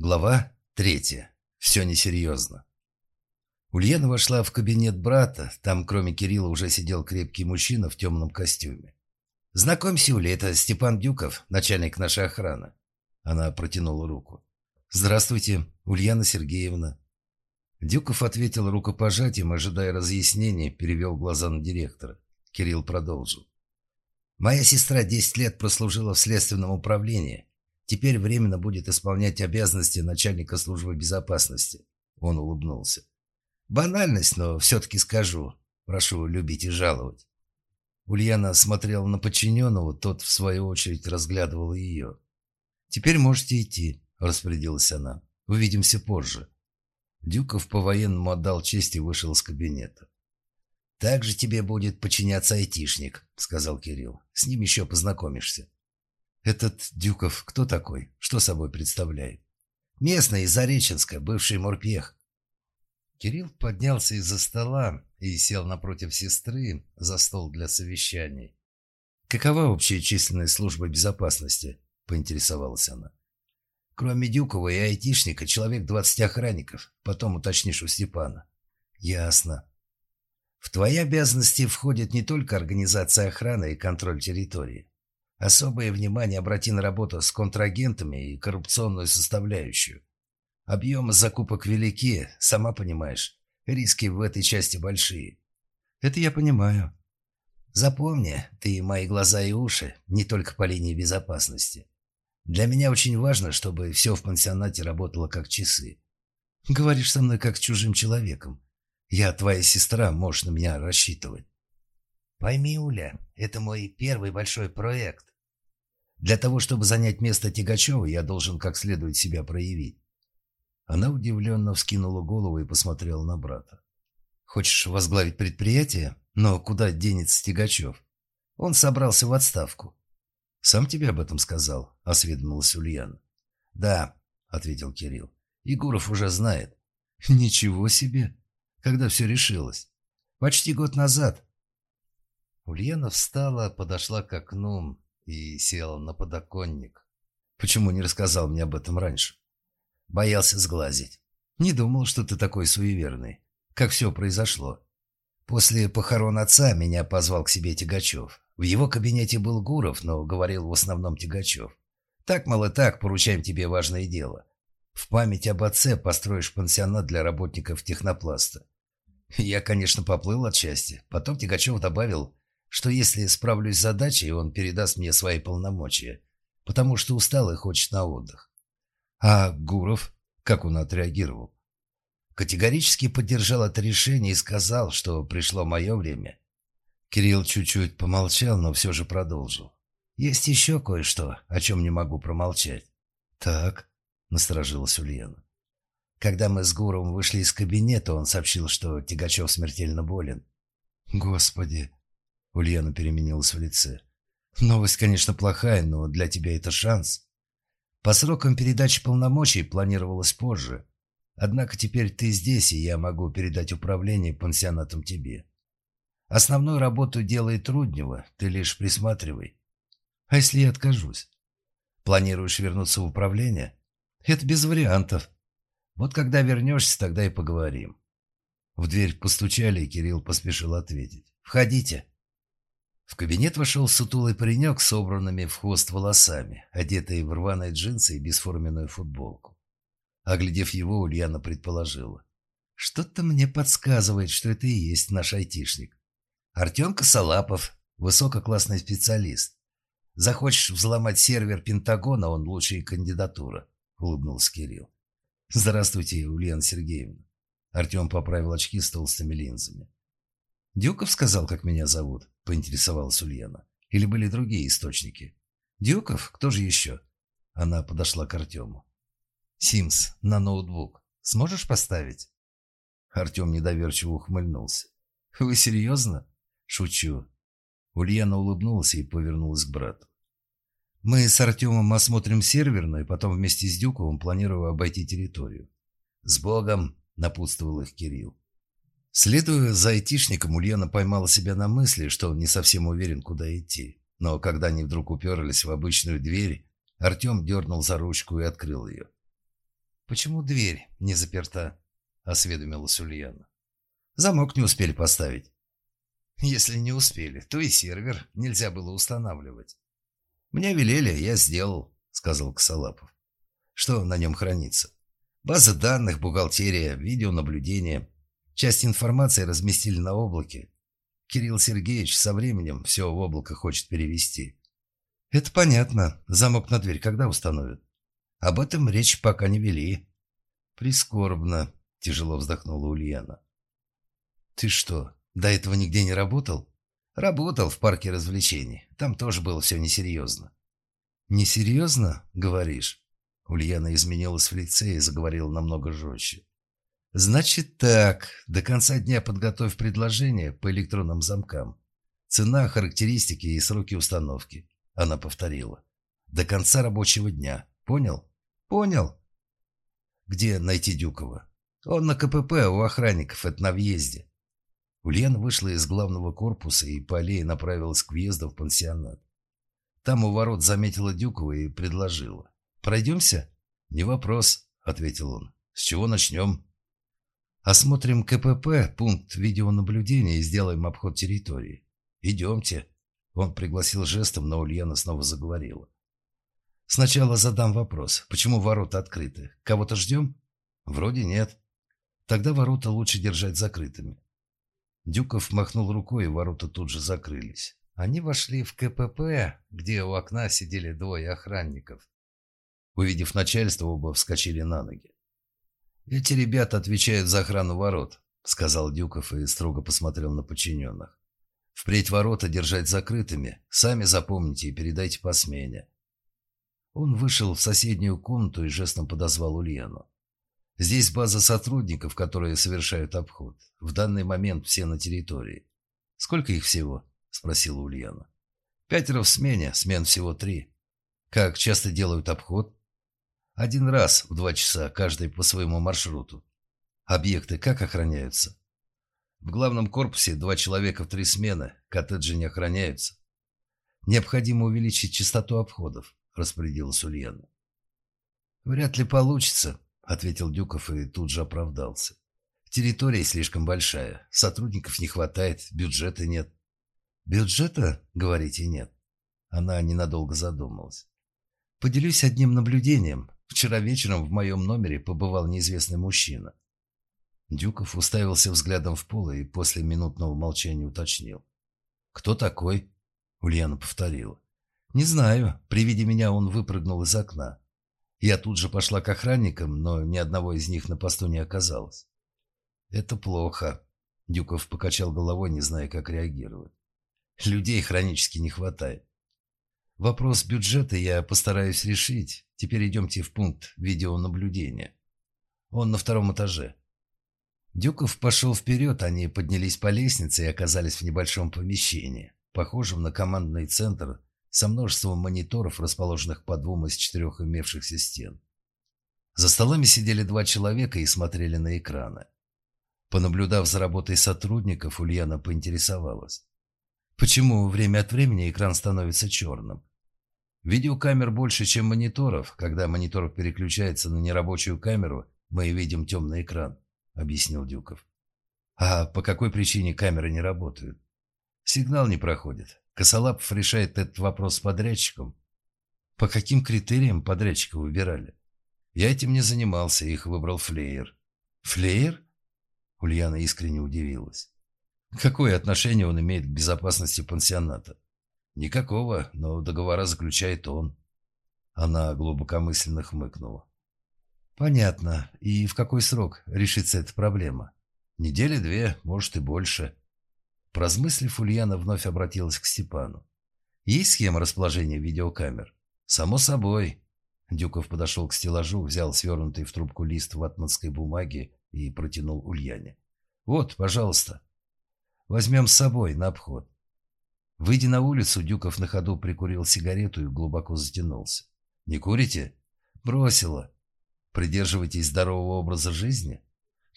Глава третья. Все несерьезно. Ульяна вошла в кабинет брата. Там, кроме Кирилла, уже сидел крепкий мужчина в темном костюме. «Знакомься, Уля, это Степан Дюков, начальник нашей охраны». Она протянула руку. «Здравствуйте, Ульяна Сергеевна». Дюков ответил рукопожатием, ожидая разъяснений, перевел глаза на директора. Кирилл продолжил. «Моя сестра десять лет прослужила в следственном управлении. Теперь временно будет исполнять обязанности начальника службы безопасности. Он улыбнулся. Банальность, но все-таки скажу. Прошу любить и жаловать. Ульяна смотрела на подчиненного, тот, в свою очередь, разглядывал ее. «Теперь можете идти», — распорядилась она. «Увидимся позже». Дюков по-военному отдал честь и вышел из кабинета. «Так же тебе будет подчиняться айтишник», — сказал Кирилл. «С ним еще познакомишься». «Этот Дюков кто такой? Что собой представляет?» «Местный из Зареченска, бывший морпех». Кирилл поднялся из-за стола и сел напротив сестры за стол для совещаний. «Какова общая численность службы безопасности?» – поинтересовалась она. «Кроме Дюкова и айтишника, человек двадцать охранников. Потом уточнишь у Степана». «Ясно. В твои обязанности входит не только организация охраны и контроль территории. Особое внимание обрати на работу с контрагентами и коррупционную составляющую. Объемы закупок велики, сама понимаешь. Риски в этой части большие. Это я понимаю. Запомни, ты мои глаза и уши, не только по линии безопасности. Для меня очень важно, чтобы все в пансионате работало как часы. Говоришь со мной как с чужим человеком. Я твоя сестра, можешь на меня рассчитывать. Пойми, Уля, это мой первый большой проект. Для того, чтобы занять место Тягачева, я должен как следует себя проявить. Она удивленно вскинула голову и посмотрела на брата. «Хочешь возглавить предприятие? Но куда денется Тягачев? Он собрался в отставку». «Сам тебе об этом сказал?» – осведомилась Ульяна. «Да», – ответил Кирилл. «Егоров уже знает». «Ничего себе! Когда все решилось?» «Почти год назад». Ульяна встала, подошла к окну, и села на подоконник. Почему не рассказал мне об этом раньше? Боялся сглазить. Не думал, что ты такой суеверный. Как все произошло. После похорон отца меня позвал к себе Тягачев. В его кабинете был Гуров, но говорил в основном Тягачев. Так, мол, и так, поручаем тебе важное дело. В память об отце построишь пансионат для работников технопласта. Я, конечно, поплыл от счастья. Потом Тягачев добавил, что если справлюсь с задачей, он передаст мне свои полномочия, потому что устал и хочет на отдых. А Гуров, как он отреагировал? Категорически поддержал это решение и сказал, что пришло мое время. Кирилл чуть-чуть помолчал, но все же продолжил. «Есть еще кое-что, о чем не могу промолчать». «Так», — насторожилась Ульяна. Когда мы с Гуровым вышли из кабинета, он сообщил, что Тягачев смертельно болен. «Господи!» Ульяна переменилась в лице. «Новость, конечно, плохая, но для тебя это шанс. По срокам передачи полномочий планировалось позже. Однако теперь ты здесь, и я могу передать управление пансионатом тебе. Основную работу делает Руднева, ты лишь присматривай. А если я откажусь? Планируешь вернуться в управление? Это без вариантов. Вот когда вернешься, тогда и поговорим». В дверь постучали, и Кирилл поспешил ответить. «Входите». В кабинет вошел сутулый паренек с собранными в хвост волосами, одетый в рваные джинсы и бесформенную футболку. Оглядев его, Ульяна предположила. «Что-то мне подсказывает, что это и есть наш айтишник. Артем Косолапов, высококлассный специалист. Захочешь взломать сервер Пентагона, он лучшая кандидатура», — улыбнулся Кирилл. «Здравствуйте, Ульяна Сергеевна». Артем поправил очки с толстыми линзами. «Дюков сказал, как меня зовут?» – поинтересовалась Ульяна. «Или были другие источники?» «Дюков? Кто же еще?» Она подошла к Артему. «Симс, на ноутбук. Сможешь поставить?» Артем недоверчиво ухмыльнулся. «Вы серьезно?» «Шучу». Ульяна улыбнулась и повернулась к брату. «Мы с Артемом осмотрим серверную, потом вместе с Дюковым планирую обойти территорию». «С Богом!» – напутствовал их Кирилл. Следуя за айтишником, Ульяна поймала себя на мысли, что он не совсем уверен, куда идти. Но когда они вдруг уперлись в обычную дверь, Артем дернул за ручку и открыл ее. «Почему дверь не заперта?» – осведомилась Ульяна. «Замок не успели поставить». «Если не успели, то и сервер нельзя было устанавливать». «Мне велели, я сделал», – сказал Косолапов. «Что на нем хранится?» «База данных, бухгалтерия, видеонаблюдение. Часть информации разместили на облаке. Кирилл Сергеевич со временем все в облако хочет перевести». «Это понятно. Замок на дверь когда установят?» Об этом речь пока не вели. Прискорбно, тяжело вздохнула Ульяна. Ты что, до этого нигде не работал? Работал в парке развлечений. Там тоже было все несерьезно. Несерьезно, говоришь? Ульяна изменилась в лице и заговорила намного жестче. «Значит так, до конца дня подготовь предложение по электронным замкам. Цена, характеристики и сроки установки», — она повторила. «До конца рабочего дня. Понял?» «Понял». «Где найти Дюкова?» «Он на КПП у охранников, это на въезде». Ульяна вышла из главного корпуса и по аллее направилась к въезду в пансионат. Там у ворот заметила Дюкова и предложила. «Пройдемся?» «Не вопрос», — ответил он. «С чего начнем?» «Осмотрим КПП, пункт видеонаблюдения и сделаем обход территории. Идемте». Он пригласил жестом, но Ульяна снова заговорила. Сначала задам вопрос. Почему ворота открыты? Кого-то ждем? Вроде нет. Тогда ворота лучше держать закрытыми. Дюков махнул рукой, и ворота тут же закрылись. Они вошли в КПП, где у окна сидели двое охранников. Увидев начальство, оба вскочили на ноги. «Эти ребята отвечают за охрану ворот», — сказал Дюков и строго посмотрел на подчиненных. «Впредь ворота держать закрытыми. Сами запомните и передайте по смене. Он вышел в соседнюю комнату и жестом подозвал Ульяну. «Здесь база сотрудников, которые совершают обход. В данный момент все на территории». «Сколько их всего?» – спросила Ульяна. «Пятеро в смене, смен всего три». «Как часто делают обход?» «Один раз в два часа, каждый по своему маршруту». «Объекты как охраняются?» «В главном корпусе два человека в три смены, коттеджи не охраняются». «Необходимо увеличить частоту обходов распорядилась Ульяна. «Вряд ли получится», — ответил Дюков и тут же оправдался. «Территория слишком большая, сотрудников не хватает, бюджета нет». «Бюджета, говорите, нет?» Она ненадолго задумалась. «Поделюсь одним наблюдением. Вчера вечером в моем номере побывал неизвестный мужчина». Дюков уставился взглядом в пол и после минутного молчания уточнил. «Кто такой?» Ульяна повторила. «Не знаю. При виде меня он выпрыгнул из окна. Я тут же пошла к охранникам, но ни одного из них на посту не оказалось». «Это плохо», — Дюков покачал головой, не зная, как реагировать. «Людей хронически не хватает. Вопрос бюджета я постараюсь решить. Теперь идемте в пункт видеонаблюдения. Он на втором этаже». Дюков пошел вперед, они поднялись по лестнице и оказались в небольшом помещении, похожем на командный центр со множеством мониторов, расположенных по двум из четырех имевшихся стен. За столами сидели два человека и смотрели на экраны. Понаблюдав за работой сотрудников, Ульяна поинтересовалась. Почему время от времени экран становится черным? Видеокамер больше, чем мониторов. Когда монитор переключается на нерабочую камеру, мы видим темный экран, объяснил Дюков. А по какой причине камеры не работают? Сигнал не проходит. Косолапов решает этот вопрос с подрядчиком. По каким критериям подрядчика выбирали? Я этим не занимался, их выбрал Флеер. Флеер? Ульяна искренне удивилась. Какое отношение он имеет к безопасности пансионата? Никакого, но договора заключает он. Она глубокомысленно хмыкнула. Понятно. И в какой срок решится эта проблема? Недели две, может и больше. Поразмыслив, Ульяна вновь обратилась к Степану. «Есть схема расположения видеокамер?» «Само собой». Дюков подошел к стеллажу, взял свернутый в трубку лист ватманской бумаги и протянул Ульяне. «Вот, пожалуйста. Возьмем с собой на обход». Выйдя на улицу, Дюков на ходу прикурил сигарету и глубоко затянулся. «Не курите?» «Бросила. Придерживайтесь здорового образа жизни?»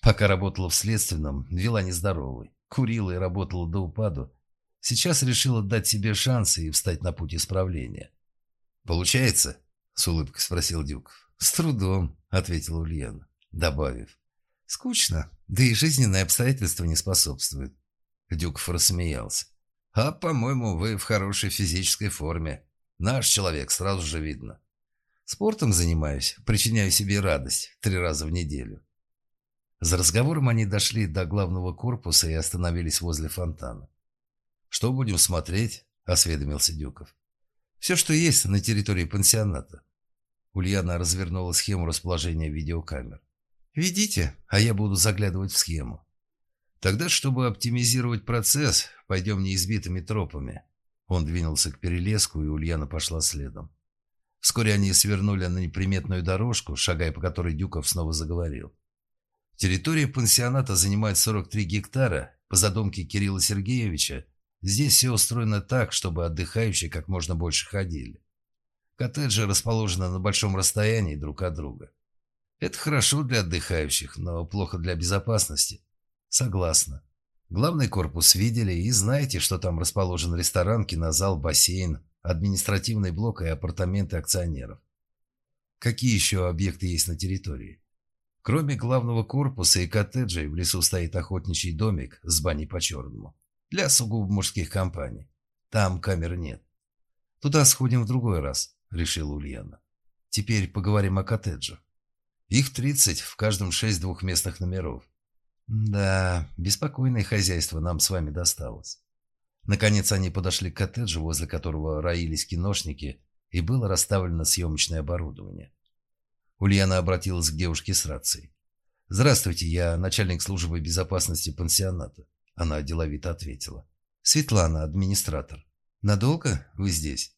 Пока работала в следственном, вела нездоровый. Курила и работала до упаду. Сейчас решила дать себе шанс и встать на путь исправления. «Получается?» — с улыбкой спросил Дюк. «С трудом», — ответила Ульяна, добавив. «Скучно, да и жизненные обстоятельства не способствуют». Дюков рассмеялся. «А, по-моему, вы в хорошей физической форме. Наш человек, сразу же видно. Спортом занимаюсь, причиняю себе радость три раза в неделю». За разговором они дошли до главного корпуса и остановились возле фонтана. «Что будем смотреть?» – осведомился Дюков. «Все, что есть на территории пансионата». Ульяна развернула схему расположения видеокамер. «Ведите, а я буду заглядывать в схему». «Тогда, чтобы оптимизировать процесс, пойдем неизбитыми тропами». Он двинулся к перелеску, и Ульяна пошла следом. Вскоре они свернули на неприметную дорожку, шагая по которой Дюков снова заговорил. Территория пансионата занимает 43 гектара. По задумке Кирилла Сергеевича, здесь все устроено так, чтобы отдыхающие как можно больше ходили. Коттеджи расположены на большом расстоянии друг от друга. Это хорошо для отдыхающих, но плохо для безопасности. Согласна. Главный корпус видели и знаете, что там расположен ресторан, кинозал, бассейн, административный блок и апартаменты акционеров. Какие еще объекты есть на территории? Кроме главного корпуса и коттеджей, в лесу стоит охотничий домик с баней по-черному. Для сугубо мужских компаний. Там камер нет. Туда сходим в другой раз, решила Ульяна. Теперь поговорим о коттеджах. Их 30, в каждом 6 двухместных номеров. Да, беспокойное хозяйство нам с вами досталось. Наконец они подошли к коттеджу, возле которого роились киношники, и было расставлено съемочное оборудование. Ульяна обратилась к девушке с рацией. «Здравствуйте, я начальник службы безопасности пансионата». Она деловито ответила. «Светлана, администратор. Надолго вы здесь?»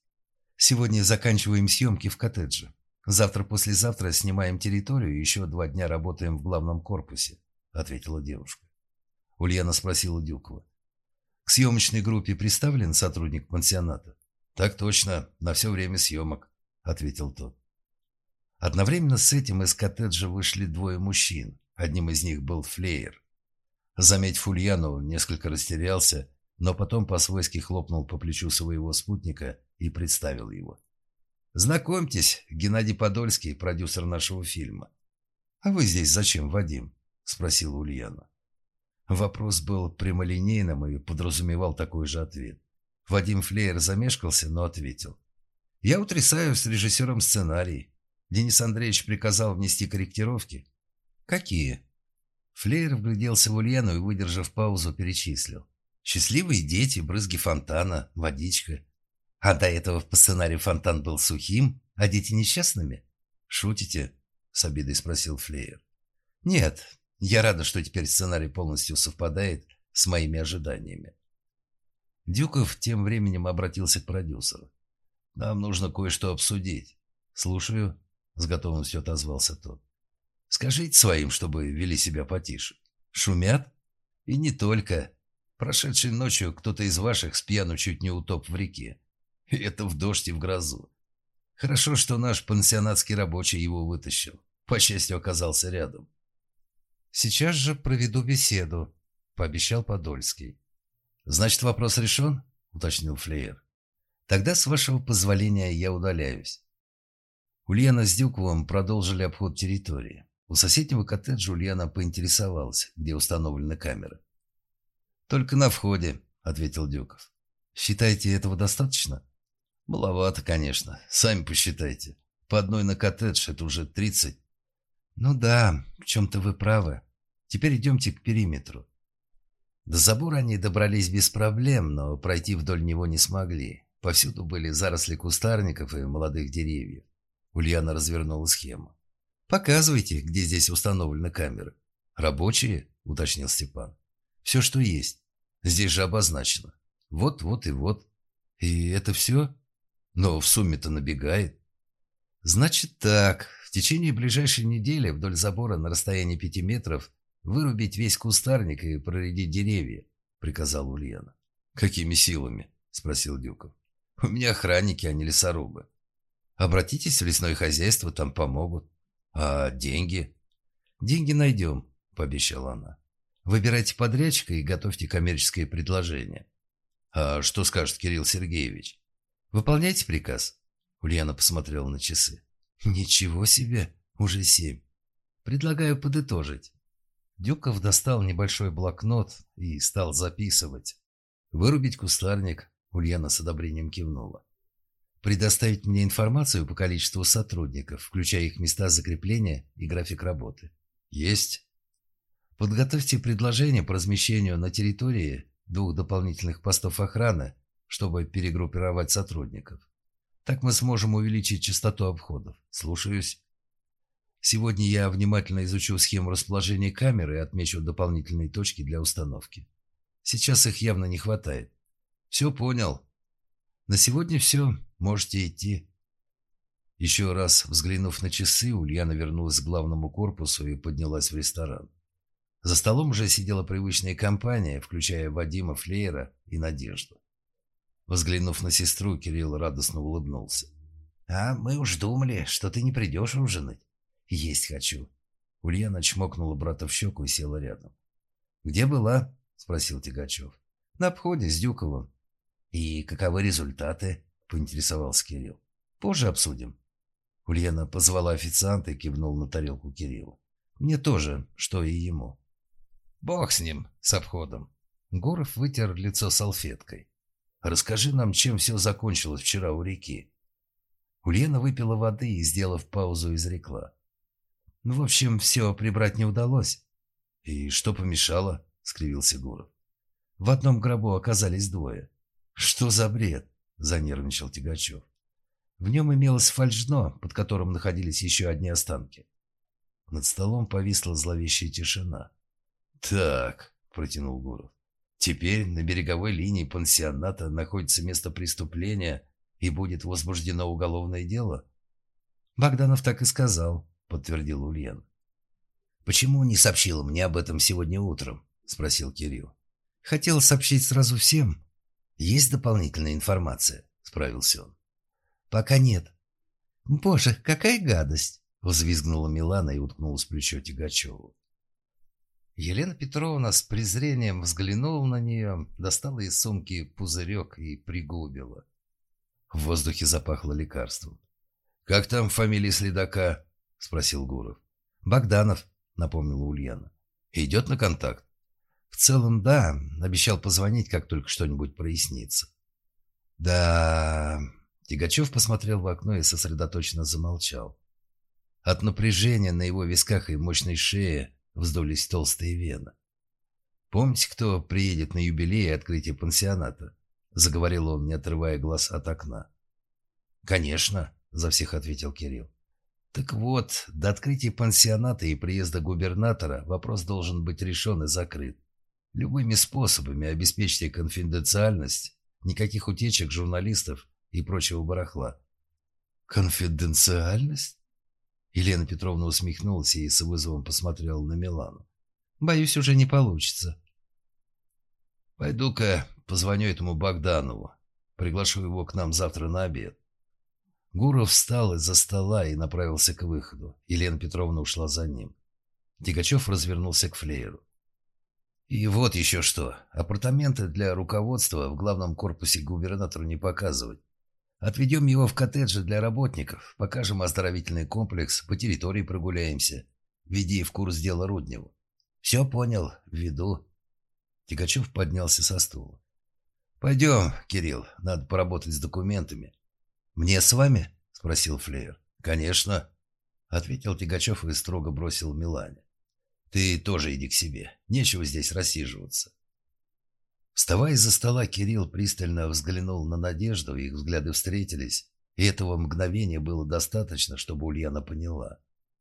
«Сегодня заканчиваем съемки в коттедже. Завтра-послезавтра снимаем территорию и еще два дня работаем в главном корпусе», ответила девушка. Ульяна спросила Дюкова. «К съемочной группе представлен сотрудник пансионата?» «Так точно, на все время съемок», ответил тот. Одновременно с этим из коттеджа вышли двое мужчин. Одним из них был Флеер. Заметив Ульяну, несколько растерялся, но потом по-свойски хлопнул по плечу своего спутника и представил его. «Знакомьтесь, Геннадий Подольский, продюсер нашего фильма». «А вы здесь зачем, Вадим?» – спросила Ульяна. Вопрос был прямолинейным и подразумевал такой же ответ. Вадим Флеер замешкался, но ответил. «Я утрясаю с режиссером сценарий. Денис Андреевич приказал внести корректировки. Какие? Флеер вгляделся в Ульяну и, выдержав паузу, перечислил. Счастливые дети, брызги фонтана, водичка. А до этого по сценарию фонтан был сухим, а дети несчастными? Шутите? С обидой спросил Флеер. Нет, я рада, что теперь сценарий полностью совпадает с моими ожиданиями. Дюков тем временем обратился к продюсеру. «Нам нужно кое-что обсудить. Слушаю». С готовностью отозвался тот. Скажите своим, чтобы вели себя потише. Шумят? И не только. Прошедшей ночью кто-то из ваших с пьяну чуть не утоп в реке. И это в дождь и в грозу. Хорошо, что наш пансионатский рабочий его вытащил. По счастью, оказался рядом. «Сейчас же проведу беседу», — пообещал Подольский. «Значит, вопрос решен?» — уточнил Флеер. «Тогда, с вашего позволения, я удаляюсь. Ульяна с Дюковым продолжили обход территории. У соседнего коттеджа Ульяна поинтересовалась, где установлены камеры. «Только на входе», — ответил Дюков. «Считаете, этого достаточно?» «Маловато, конечно. Сами посчитайте. По одной на коттедж это уже тридцать». «Ну да, в чем-то вы правы. Теперь идемте к периметру». До забора они добрались без проблем, но пройти вдоль него не смогли. Повсюду были заросли кустарников и молодых деревьев. Ульяна развернула схему. «Показывайте, где здесь установлены камеры». «Рабочие?» – уточнил Степан. «Все, что есть. Здесь же обозначено. Вот, вот и вот. И это все? Но в сумме-то набегает». «Значит так. В течение ближайшей недели вдоль забора на расстоянии пяти метров вырубить весь кустарник и проредить деревья», – приказал Ульяна. «Какими силами?» – спросил Дюков. «У меня охранники, а не лесорубы. Обратитесь в лесное хозяйство, там помогут. А деньги? Деньги найдем, пообещала она. Выбирайте подрядчика и готовьте коммерческое предложение. А что скажет Кирилл Сергеевич? Выполняйте приказ. Ульяна посмотрела на часы. Ничего себе, уже семь. Предлагаю подытожить. Дюков достал небольшой блокнот и стал записывать. Вырубить кустарник. Ульяна с одобрением кивнула. Предоставить мне информацию по количеству сотрудников, включая их места закрепления и график работы. Есть. Подготовьте предложение по размещению на территории двух дополнительных постов охраны, чтобы перегруппировать сотрудников. Так мы сможем увеличить частоту обходов. Слушаюсь. Сегодня я внимательно изучу схему расположения камеры и отмечу дополнительные точки для установки. Сейчас их явно не хватает. Все понял. На сегодня все. Можете идти. Еще раз взглянув на часы, Ульяна вернулась к главному корпусу и поднялась в ресторан. За столом уже сидела привычная компания, включая Вадима Флеера и Надежду. Взглянув на сестру, Кирилл радостно улыбнулся. «А мы уж думали, что ты не придешь ужинать. Есть хочу». Ульяна чмокнула брата в щеку и села рядом. «Где была?» – спросил Тигачев. «На обходе с Дюковым». «И каковы результаты?» – поинтересовался Кирилл. «Позже обсудим». Ульяна позвала официанта и кивнул на тарелку Кириллу. «Мне тоже, что и ему». «Бог с ним, с обходом». Гуров вытер лицо салфеткой. «Расскажи нам, чем все закончилось вчера у реки». Ульяна выпила воды и, сделав паузу, изрекла. Ну, в общем, все прибрать не удалось. И что помешало? скривился Гуров. В одном гробу оказались двое. Что за бред? занервничал Тигачев. В нем имелось фальшно, под которым находились еще одни останки. Над столом повисла зловещая тишина. «Так», — протянул Гуров, — «теперь на береговой линии пансионата находится место преступления и будет возбуждено уголовное дело?» Богданов так и сказал, подтвердил Ульян. «Почему не сообщил мне об этом сегодня утром?» – спросил Кирилл. «Хотел сообщить сразу всем. Есть дополнительная информация?» – справился он. «Пока нет». «Боже, какая гадость!» – взвизгнула Милана и уткнулась в плечо Тигачеву. Елена Петровна с презрением взглянула на нее, достала из сумки пузырек и пригубила. В воздухе запахло лекарством. «Как там фамилия следака?» — спросил Гуров. «Богданов», — напомнила Ульяна. «Идет на контакт?» «В целом, да. Обещал позвонить, как только что-нибудь прояснится». «Да...» Тигачев посмотрел в окно и сосредоточенно замолчал. От напряжения на его висках и мощной шее вздулись толстые вены. «Помните, кто приедет на юбилей и открытие пансионата?» Заговорил он, не отрывая глаз от окна. «Конечно», — за всех ответил Кирилл. Так вот, до открытия пансионата и приезда губернатора вопрос должен быть решен и закрыт. Любыми способами обеспечьте конфиденциальность, никаких утечек журналистов и прочего барахла. Конфиденциальность? Елена Петровна усмехнулась и с вызовом посмотрела на Милану. Боюсь, уже не получится. Пойду-ка позвоню этому Богданову. Приглашу его к нам завтра на обед. Гуров встал из-за стола и направился к выходу. Елена Петровна ушла за ним. Тигачев развернулся к флееру. «И вот еще что. Апартаменты для руководства в главном корпусе губернатору не показывать. Отведем его в коттеджи для работников, покажем оздоровительный комплекс, по территории прогуляемся. Веди в курс дела Рудневу. Все понял, веду». Тигачев поднялся со стула. «Пойдем, Кирилл, надо поработать с документами. «Мне с вами?» – спросил Флеер. «Конечно», – ответил Тигачев и строго бросил Милане. «Ты тоже иди к себе. Нечего здесь рассиживаться». Вставая из-за стола, Кирилл пристально взглянул на Надежду, их взгляды встретились, и этого мгновения было достаточно, чтобы Ульяна поняла.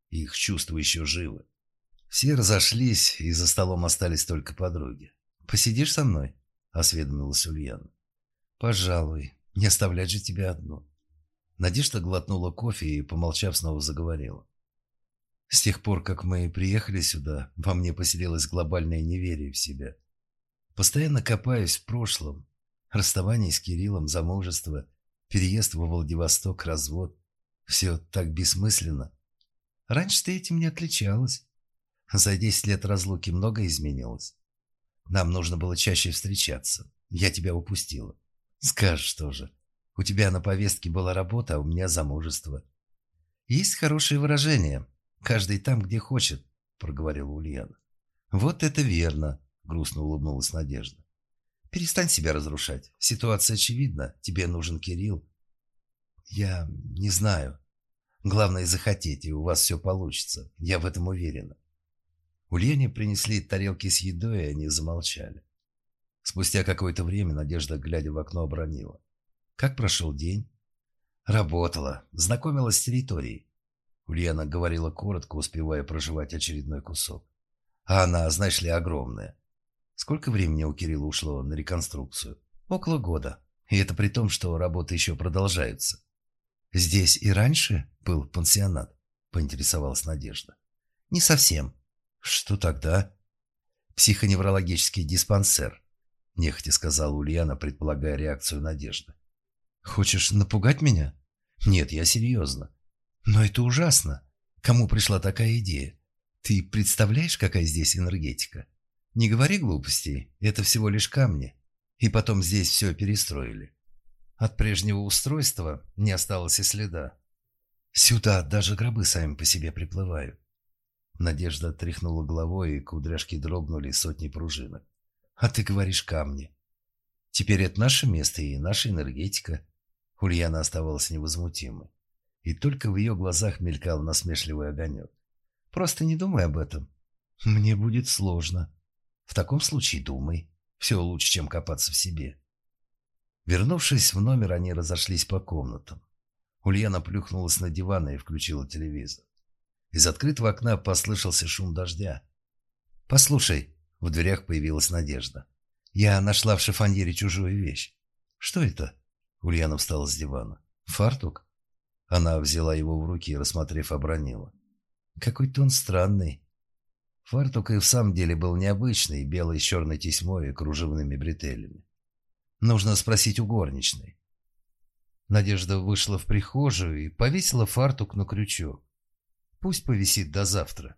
Их чувства еще живы. Все разошлись, и за столом остались только подруги. «Посидишь со мной?» – осведомилась Ульяна. «Пожалуй. Не оставлять же тебя одну». Надежда глотнула кофе и, помолчав, снова заговорила. С тех пор, как мы приехали сюда, во мне поселилось глобальное неверие в себя. Постоянно копаюсь в прошлом. Расставание с Кириллом, замужество, переезд во Владивосток, развод. Все так бессмысленно. Раньше ты этим не отличалась. За десять лет разлуки многое изменилось. Нам нужно было чаще встречаться. Я тебя упустила. Скажешь тоже. У тебя на повестке была работа, а у меня замужество. Есть хорошее выражение. Каждый там, где хочет», — проговорила Ульяна. «Вот это верно», — грустно улыбнулась Надежда. «Перестань себя разрушать. Ситуация очевидна. Тебе нужен Кирилл». «Я не знаю. Главное, захотеть, и у вас все получится. Я в этом уверена». Ульяне принесли тарелки с едой, и они замолчали. Спустя какое-то время Надежда, глядя в окно, обронила. «Как прошел день?» «Работала. Знакомилась с территорией». Ульяна говорила коротко, успевая проживать очередной кусок. «А она, знаешь ли, огромная. Сколько времени у Кирилла ушло на реконструкцию? Около года. И это при том, что работы еще продолжаются. Здесь и раньше был пансионат, поинтересовалась Надежда. Не совсем. Что тогда? Психоневрологический диспансер, нехотя сказала Ульяна, предполагая реакцию Надежды. Хочешь напугать меня? Нет, я серьезно. Но это ужасно. Кому пришла такая идея? Ты представляешь, какая здесь энергетика? Не говори глупостей, это всего лишь камни. И потом здесь все перестроили. От прежнего устройства не осталось и следа. Сюда даже гробы сами по себе приплывают. Надежда тряхнула головой, и кудряшки дрогнули сотни пружинок. А ты говоришь камни. Теперь это наше место и наша энергетика. Ульяна оставалась невозмутимой. И только в ее глазах мелькал насмешливый огонек. Просто не думай об этом. Мне будет сложно. В таком случае думай. Все лучше, чем копаться в себе. Вернувшись в номер, они разошлись по комнатам. Ульяна плюхнулась на диван и включила телевизор. Из открытого окна послышался шум дождя. «Послушай», — в дверях появилась Надежда. «Я нашла в шифоньере чужую вещь». «Что это?» Ульяна встала с дивана. «Фартук?» Она взяла его в руки и, рассмотрев, обронила. «Какой-то он странный. Фартук и в самом деле был необычный, белый с черной тесьмой и кружевными бретелями. Нужно спросить у горничной. Надежда вышла в прихожую и повесила фартук на крючок. Пусть повисит до завтра.